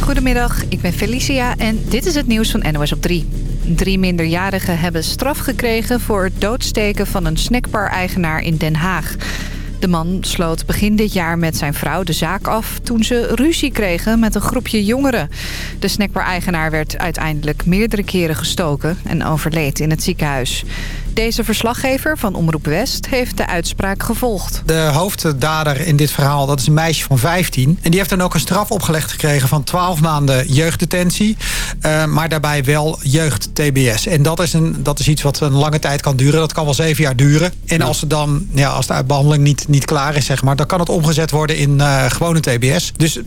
Goedemiddag, ik ben Felicia en dit is het nieuws van NOS op 3. Drie minderjarigen hebben straf gekregen voor het doodsteken van een snackbar-eigenaar in Den Haag. De man sloot begin dit jaar met zijn vrouw de zaak af toen ze ruzie kregen met een groepje jongeren. De snackbar-eigenaar werd uiteindelijk meerdere keren gestoken en overleed in het ziekenhuis. Deze verslaggever van Omroep West heeft de uitspraak gevolgd. De hoofddader in dit verhaal, dat is een meisje van 15. En die heeft dan ook een straf opgelegd gekregen van 12 maanden jeugddetentie. Uh, maar daarbij wel jeugd-TBS. En dat is, een, dat is iets wat een lange tijd kan duren. Dat kan wel zeven jaar duren. En als, er dan, ja, als de uitbehandeling niet, niet klaar is, zeg maar, dan kan het omgezet worden in uh, gewone TBS. Dus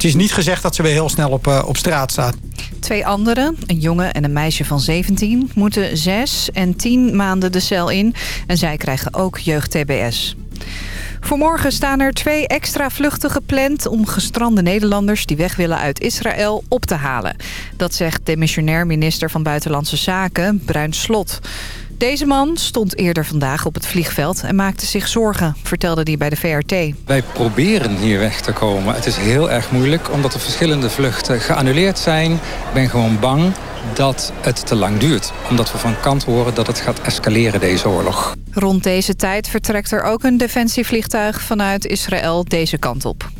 het is niet gezegd dat ze weer heel snel op, uh, op straat staat. Twee anderen, een jongen en een meisje van 17... moeten zes en tien maanden de cel in. En zij krijgen ook jeugd-TBS. Voor morgen staan er twee extra vluchten gepland... om gestrande Nederlanders die weg willen uit Israël op te halen. Dat zegt demissionair minister van Buitenlandse Zaken, Bruin Slot. Deze man stond eerder vandaag op het vliegveld en maakte zich zorgen, vertelde hij bij de VRT. Wij proberen hier weg te komen. Het is heel erg moeilijk omdat er verschillende vluchten geannuleerd zijn. Ik ben gewoon bang dat het te lang duurt. Omdat we van kant horen dat het gaat escaleren, deze oorlog. Rond deze tijd vertrekt er ook een defensievliegtuig vanuit Israël deze kant op.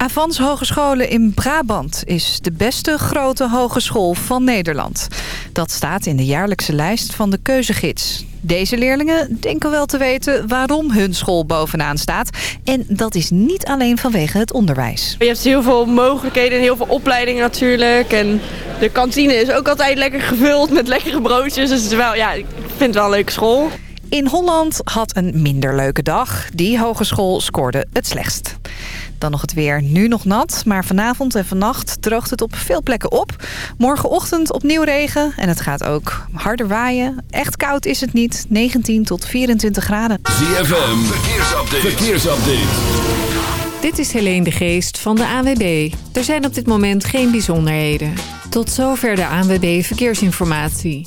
Avans Hogescholen in Brabant is de beste grote hogeschool van Nederland. Dat staat in de jaarlijkse lijst van de keuzegids. Deze leerlingen denken wel te weten waarom hun school bovenaan staat. En dat is niet alleen vanwege het onderwijs. Je hebt heel veel mogelijkheden en heel veel opleidingen natuurlijk. En de kantine is ook altijd lekker gevuld met lekkere broodjes. Dus het is wel, ja, ik vind het wel een leuke school. In Holland had een minder leuke dag. Die hogeschool scoorde het slechtst. Dan nog het weer. Nu nog nat, maar vanavond en vannacht droogt het op veel plekken op. Morgenochtend opnieuw regen en het gaat ook harder waaien. Echt koud is het niet. 19 tot 24 graden. ZFM, verkeersupdate. verkeersupdate. Dit is Helene de Geest van de ANWB. Er zijn op dit moment geen bijzonderheden. Tot zover de ANWB Verkeersinformatie.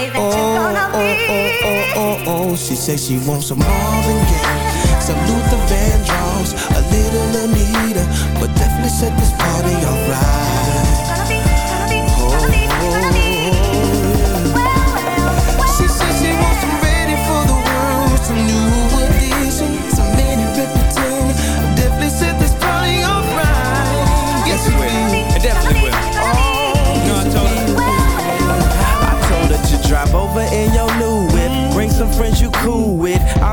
Oh, oh, oh, she says she wants some Marvin Gaye, some Luther Vandross, a little Anita, but definitely set this party alright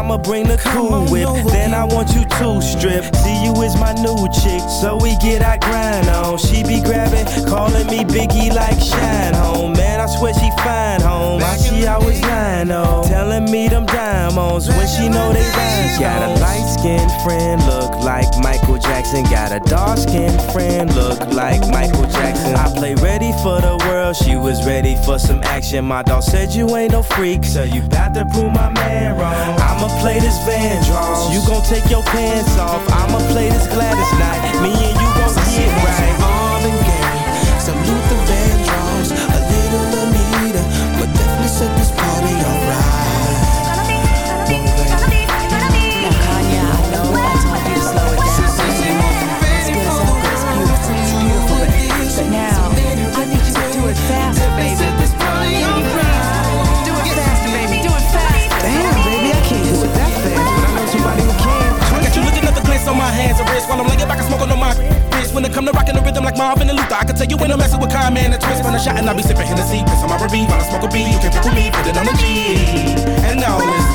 I'ma bring the cool whip. Then I want you to strip. See you is my new chick, so we get our grind on. She be grabbing, calling me Biggie like Shine Home. Man, I swear she fine home. Why she always lying on? Telling me them diamonds when she know they rhymes. Got a light skinned friend, look like Michael Jackson. Got a dark skinned friend, look like Michael Jackson. I play ready for the world, she was ready for some action. My dog said you ain't no freak, so you bout to prove my man wrong. I'ma play this Vandross, you gon' take your pants off. I'ma play this Gladys night, me and you gon' get right. Marvin Gaye, some Luther Vandross, a little Anita, but definitely set this party alright. Wrists while I'm laying back and smoking on my wrist. When it come to rocking the rhythm like Marvin and Luther, I can tell you when I'm messing with Kyle, man, and twist. When I shot and I be sipping Hennessy, piss on my R&B while I smoke a B. You can pick with me, put it on the G. And now with me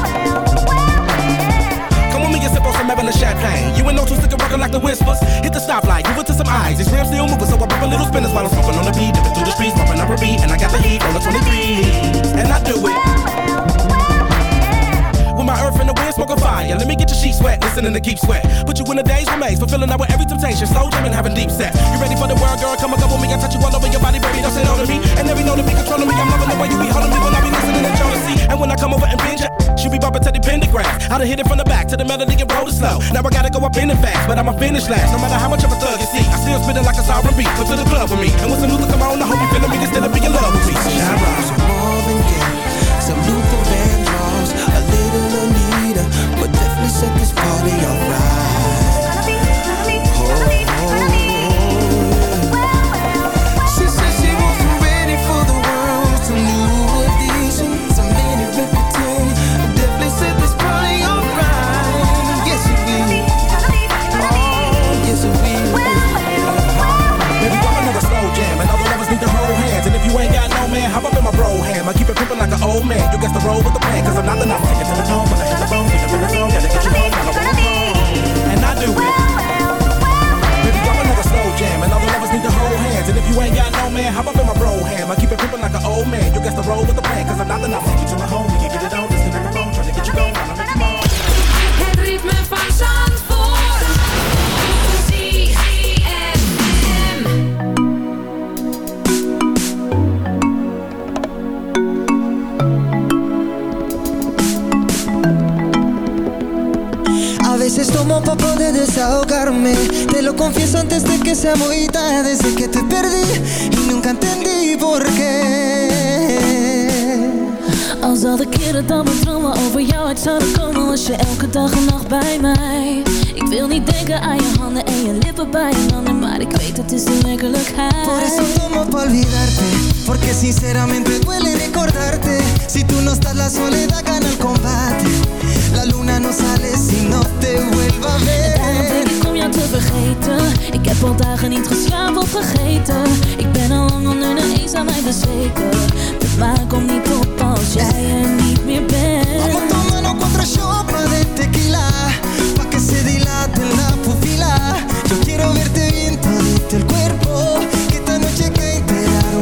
and sip on some and champagne. You ain't no two stick rockin' like the whispers. Hit the stoplight, move it to some eyes. These rims still moving, so I pop a little spinners while I'm smoking on the beat. Dipping through the streets, bumping up a beat, and I got the heat on the 23. And I do it. With my earth and the wind, smoking fire. Let me get your sheets wet, listening to keep sweat. Put you the days daze remains, fulfilling out with every temptation. Slow jamming, having deep sex. You ready for the world, girl? Come and go with me. I touch you all over your body, baby. Don't say no to me. And every know to be controlling me. I'm loving the way you be holding me when I be listening to jealousy. And when I come over and binge, she be bumping to the pentagram. I done hit it from the back to the melody and roll it slow. Now I gotta go up in it fast, but I'ma finish last. No matter how much of a thug you see, I still spitting like a sovereign beat. Come to the club with me. And when some Luther come on, I hope you feeling me. Instead of being in love with me. Marvin Gaye, some Luther Vandross, a little Anita, but definitely set this party alright. Old man. You guess the roll with the plan, cause I'm not the night. Take it to the tone when I hit the bone. Get up in the zone, gotta get you home, gotta roll home. And I do it. Baby, another slow jam, and all the lovers need to hold hands. And if you ain't got no man, hop up in my bro ham. I keep it pimpin' like an old man. You guess the roll with the plan, cause I'm not the night. Take you to my home, we can get it on. Desahogarme Te lo confieso antes de que sea muy tarde. Desde que te perdí y nunca entendí por qué. Al de keren dat mijn dromen over jou uit zouden komen Was je elke dag en nacht bij mij Ik wil niet denken aan je handen en je lippen bij een ander Maar ik weet het is de werkelijkheid. Por eso tomo pa' olvidarte Porque sinceramente duele recordarte. Si tú no estás la soledad gana el combate. La luna no sale si no te vuelva a ver. Daarom denk ik om jou te vergeten. Ik heb al dagen niet geslapen of vergeten. Ik ben al lang onder de eens aan mij bezweken. De maan komt niet op als jij er niet meer bent Cuatro shots de tequila Pa' que se dilate la pupila. Yo quiero verte bien todito el cuerpo Que esta noche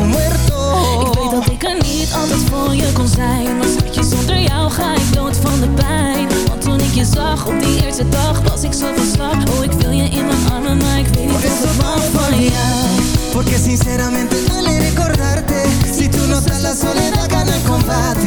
un muerto. Ik weet dat ik er niet altijd voor je kon zijn Maar schatje, zonder jou ga ik dood van de pijn. Want toen ik je zag op die eerste dag Was ik zo van slag. Oh, ik wil je in mijn armen Maar ik weet niet ik mag van jou. Porque sinceramente duele recordarte Si tú no estás la soledad gana el combate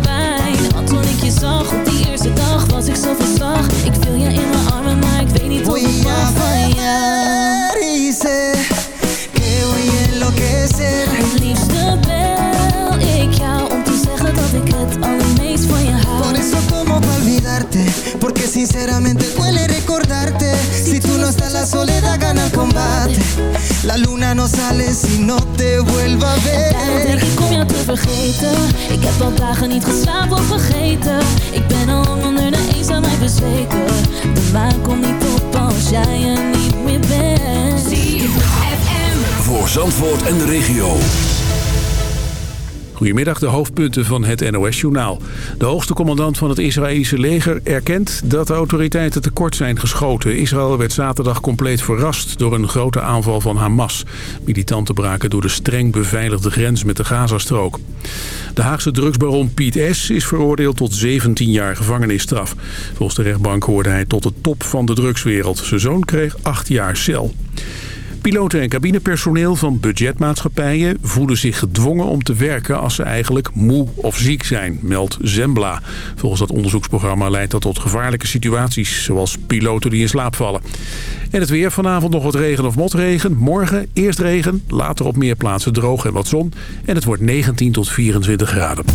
Daarom denk ik om jou te vergeten. Ik heb al dagen niet geslapen of vergeten. Ik ben al lang onder de eenzaamheid bezweken. De maan komt niet op als jij er niet meer bent. Voor Zandvoort en de regio. Goedemiddag, de hoofdpunten van het NOS-journaal. De hoogste commandant van het Israëlische leger erkent dat de autoriteiten tekort zijn geschoten. Israël werd zaterdag compleet verrast door een grote aanval van Hamas. Militanten braken door de streng beveiligde grens met de Gazastrook. De Haagse drugsbaron Piet S. is veroordeeld tot 17 jaar gevangenisstraf. Volgens de rechtbank hoorde hij tot de top van de drugswereld. Zijn zoon kreeg 8 jaar cel. Piloten en cabinepersoneel van budgetmaatschappijen voelen zich gedwongen om te werken als ze eigenlijk moe of ziek zijn, meldt Zembla. Volgens dat onderzoeksprogramma leidt dat tot gevaarlijke situaties, zoals piloten die in slaap vallen. En het weer vanavond nog wat regen of motregen. Morgen eerst regen, later op meer plaatsen droog en wat zon. En het wordt 19 tot 24 graden.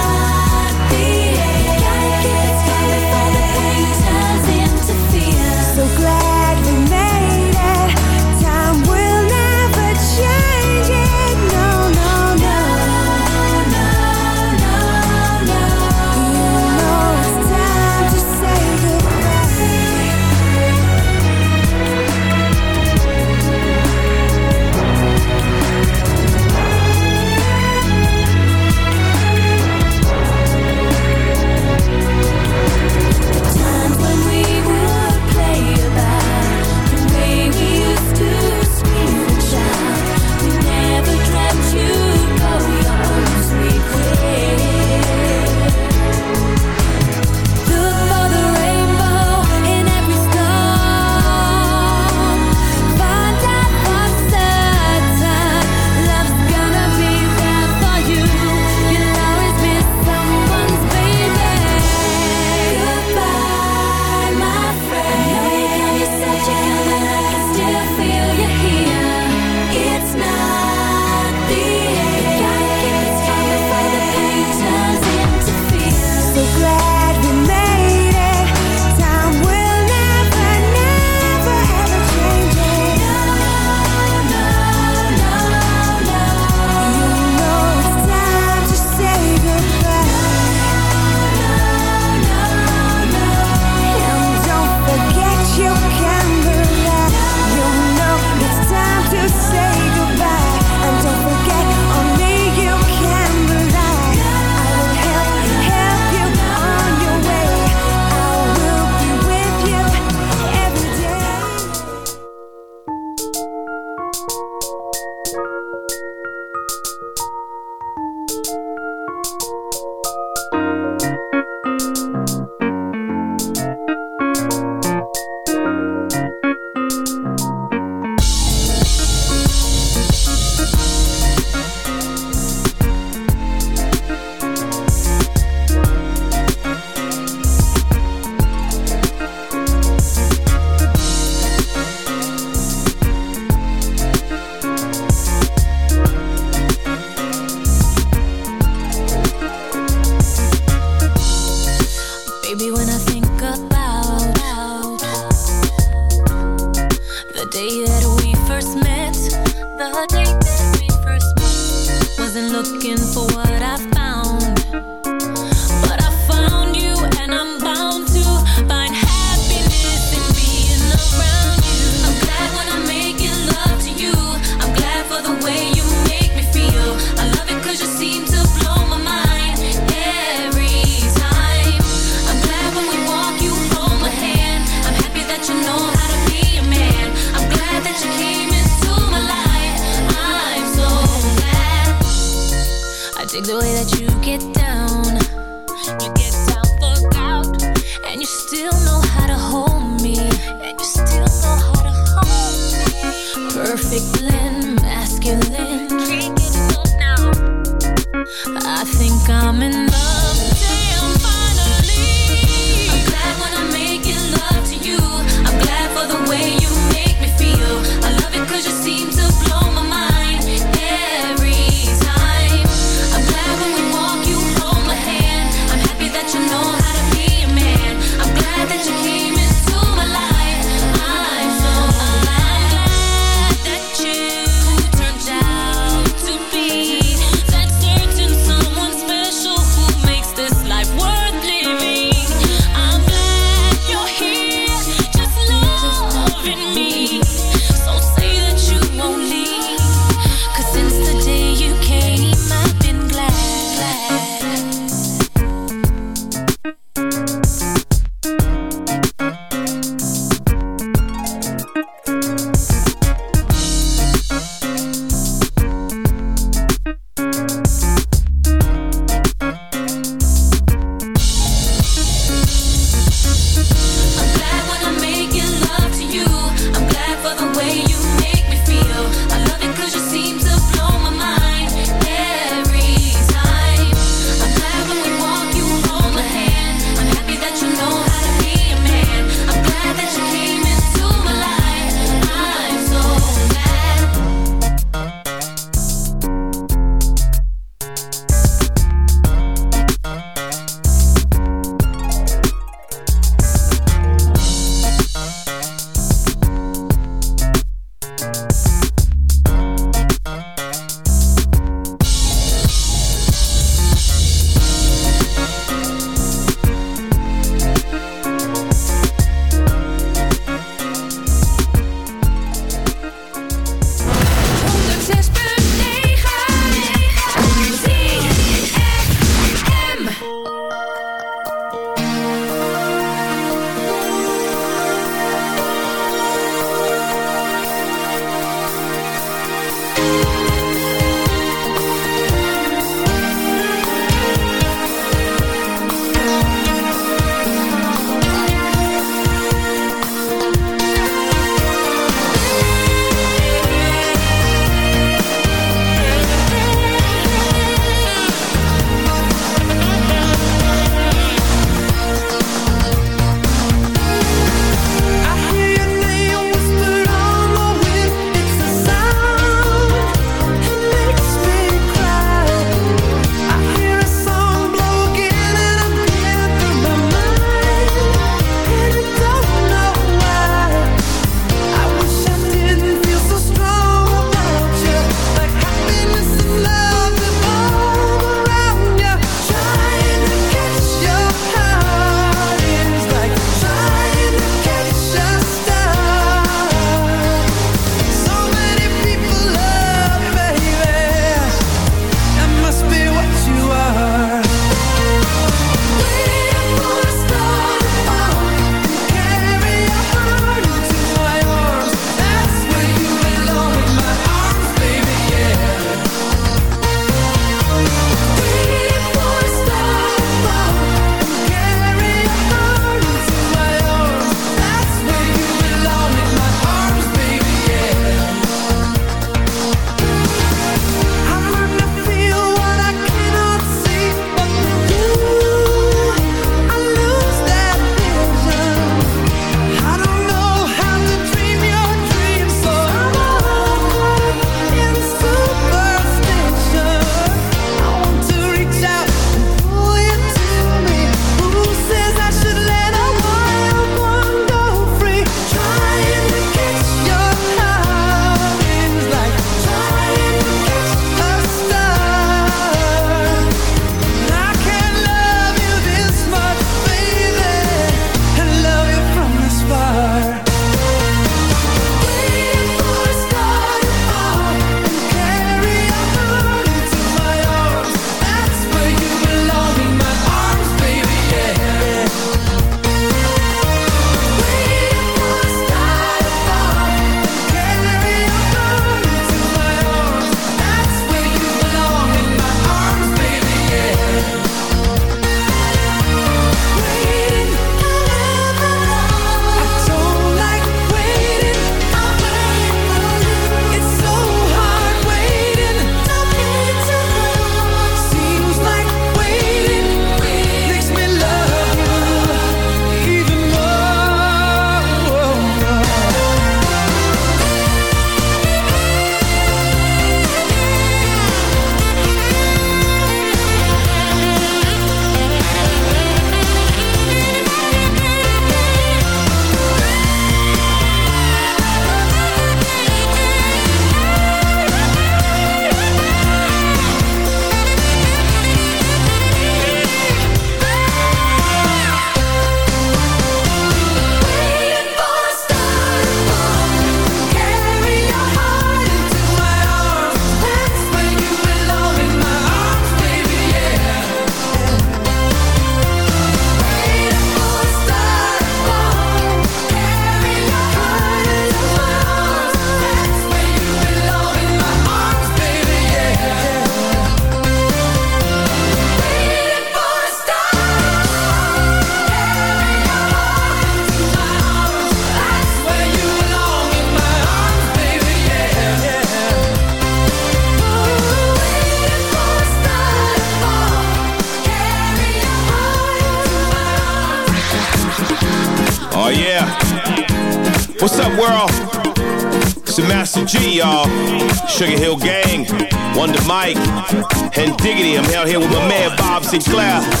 I'm out here with my man Bob Sinclair.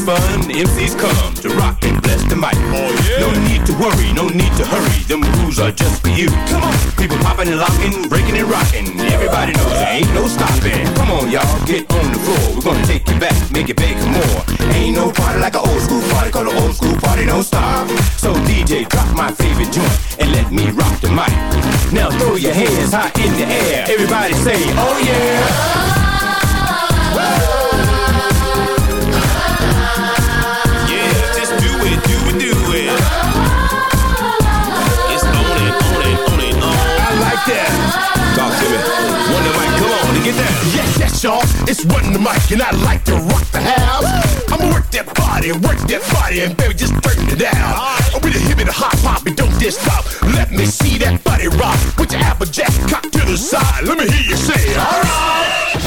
Fun, MCs come to rock and bless the mic. Oh yeah. No need to worry, no need to hurry. Them rules are just for you. Come on, people popping and locking, breaking and rocking. Everybody knows there ain't no stopping. Come on, y'all, get on the floor. We're gonna take you back, make it big more. Ain't no party like an old school party, call an old school party, don't stop. So DJ, drop my favorite joint and let me rock the mic. Now throw your hands high in the air. Everybody say, oh yeah. Yeah, get down. Yes, yes, y'all. It's running the mic, and I like to rock the house. I'ma work that body, work that body, and baby, just turn it down. I'm a hip and a hop hop, and don't diss stop. Let me see that body rock. Put your applejack cock to the side. Let me hear you say, alright.